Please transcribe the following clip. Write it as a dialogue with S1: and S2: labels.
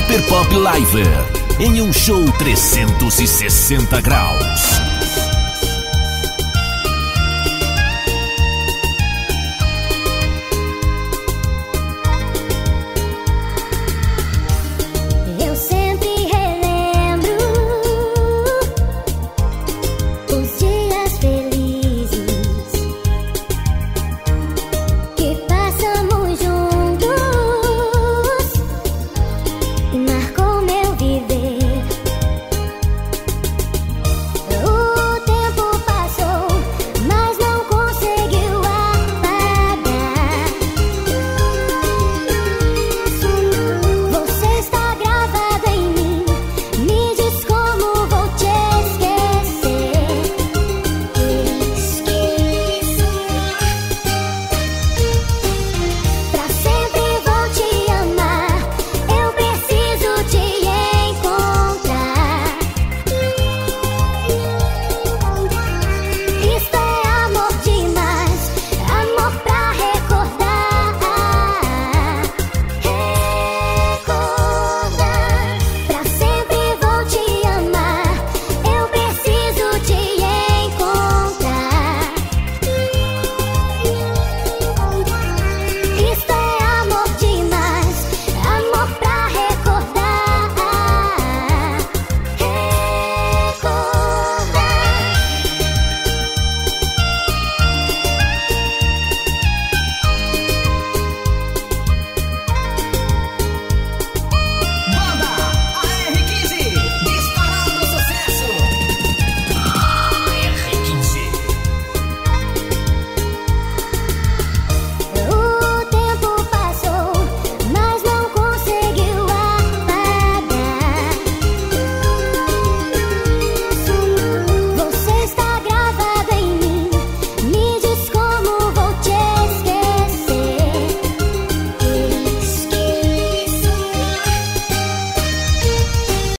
S1: Super Pop Live em um show 360 graus.